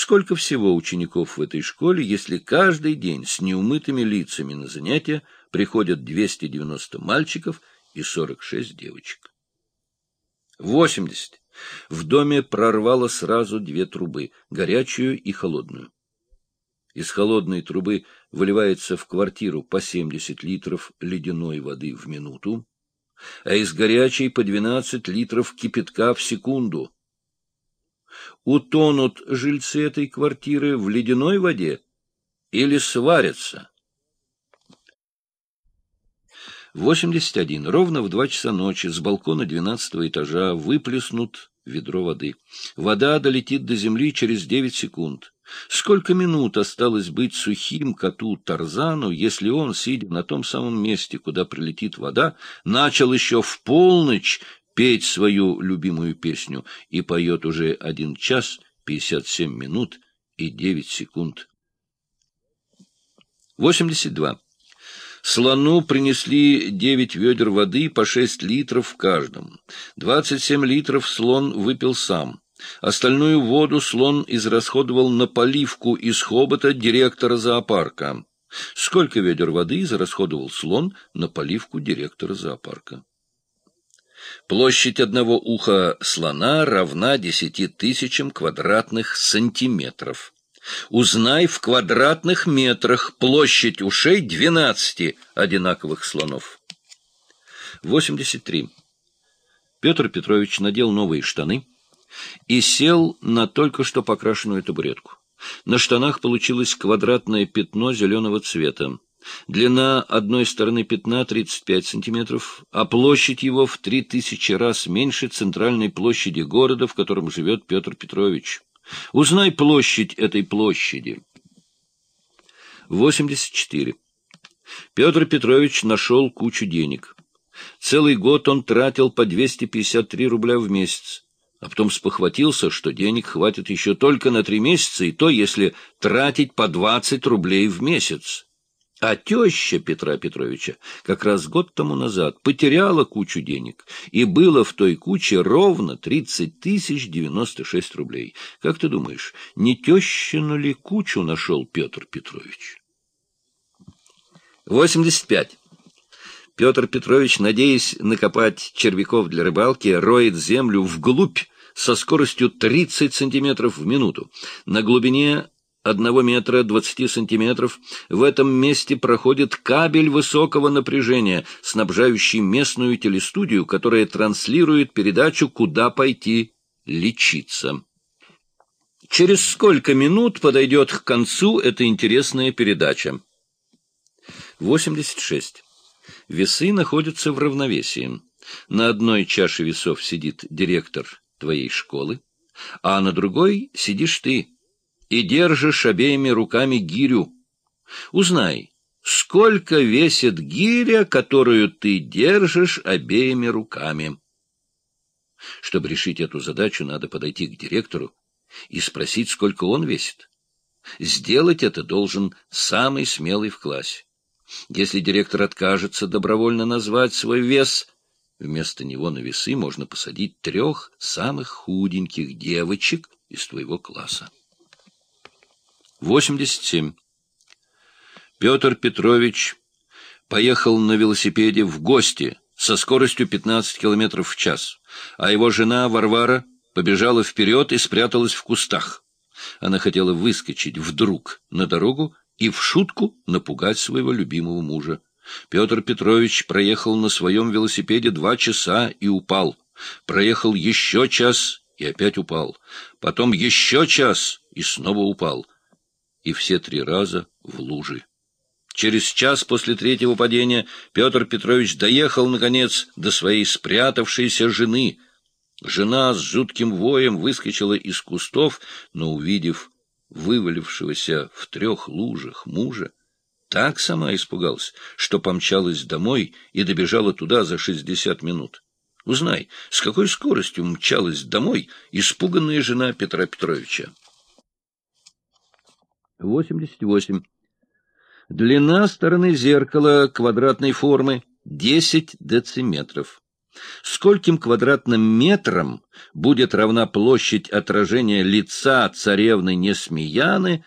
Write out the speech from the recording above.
Сколько всего учеников в этой школе, если каждый день с неумытыми лицами на занятия приходят 290 мальчиков и 46 девочек? 80. В доме прорвало сразу две трубы — горячую и холодную. Из холодной трубы выливается в квартиру по 70 литров ледяной воды в минуту, а из горячей по 12 литров кипятка в секунду. Утонут жильцы этой квартиры в ледяной воде или сварятся? 81. Ровно в два часа ночи с балкона двенадцатого этажа выплеснут ведро воды. Вода долетит до земли через девять секунд. Сколько минут осталось быть сухим коту Тарзану, если он, сидя на том самом месте, куда прилетит вода, начал еще в полночь петь свою любимую песню и поет уже один час пятьдесят семь минут и девять секунд. 82. Слону принесли девять ведер воды по шесть литров в каждом. Двадцать семь литров слон выпил сам. Остальную воду слон израсходовал на поливку из хобота директора зоопарка. Сколько ведер воды израсходовал слон на поливку директора зоопарка? Площадь одного уха слона равна десяти тысячам квадратных сантиметров. Узнай в квадратных метрах площадь ушей двенадцати одинаковых слонов. 83. Петр Петрович надел новые штаны и сел на только что покрашенную табуретку. На штанах получилось квадратное пятно зеленого цвета. Длина одной стороны пятна 35 сантиметров, а площадь его в 3000 раз меньше центральной площади города, в котором живет Петр Петрович. Узнай площадь этой площади. 84. Петр Петрович нашел кучу денег. Целый год он тратил по 253 рубля в месяц, а потом спохватился, что денег хватит еще только на три месяца, и то, если тратить по 20 рублей в месяц. А теща Петра Петровича как раз год тому назад потеряла кучу денег, и было в той куче ровно тридцать тысяч девяносто шесть рублей. Как ты думаешь, не тещину ли кучу нашел Петр Петрович? Восемьдесят пять. Петр Петрович, надеясь накопать червяков для рыбалки, роет землю вглубь со скоростью 30 сантиметров в минуту. На глубине одного метра двадцати сантиметров в этом месте проходит кабель высокого напряжения, снабжающий местную телестудию, которая транслирует передачу «Куда пойти лечиться». Через сколько минут подойдет к концу эта интересная передача? 86. Весы находятся в равновесии. На одной чаше весов сидит директор твоей школы, а на другой сидишь ты, и держишь обеими руками гирю. Узнай, сколько весит гиря, которую ты держишь обеими руками. Чтобы решить эту задачу, надо подойти к директору и спросить, сколько он весит. Сделать это должен самый смелый в классе. Если директор откажется добровольно назвать свой вес, вместо него на весы можно посадить трех самых худеньких девочек из твоего класса. 87. Петр Петрович поехал на велосипеде в гости со скоростью 15 км в час, а его жена Варвара побежала вперед и спряталась в кустах. Она хотела выскочить вдруг на дорогу и в шутку напугать своего любимого мужа. Петр Петрович проехал на своем велосипеде два часа и упал. Проехал еще час и опять упал. Потом еще час и снова упал и все три раза в лужи. Через час после третьего падения Петр Петрович доехал, наконец, до своей спрятавшейся жены. Жена с жутким воем выскочила из кустов, но, увидев вывалившегося в трех лужах мужа, так сама испугалась, что помчалась домой и добежала туда за шестьдесят минут. Узнай, с какой скоростью мчалась домой испуганная жена Петра Петровича. 88. Длина стороны зеркала квадратной формы 10 дециметров. скольким квадратным метрам будет равна площадь отражения лица царевны Несмеяны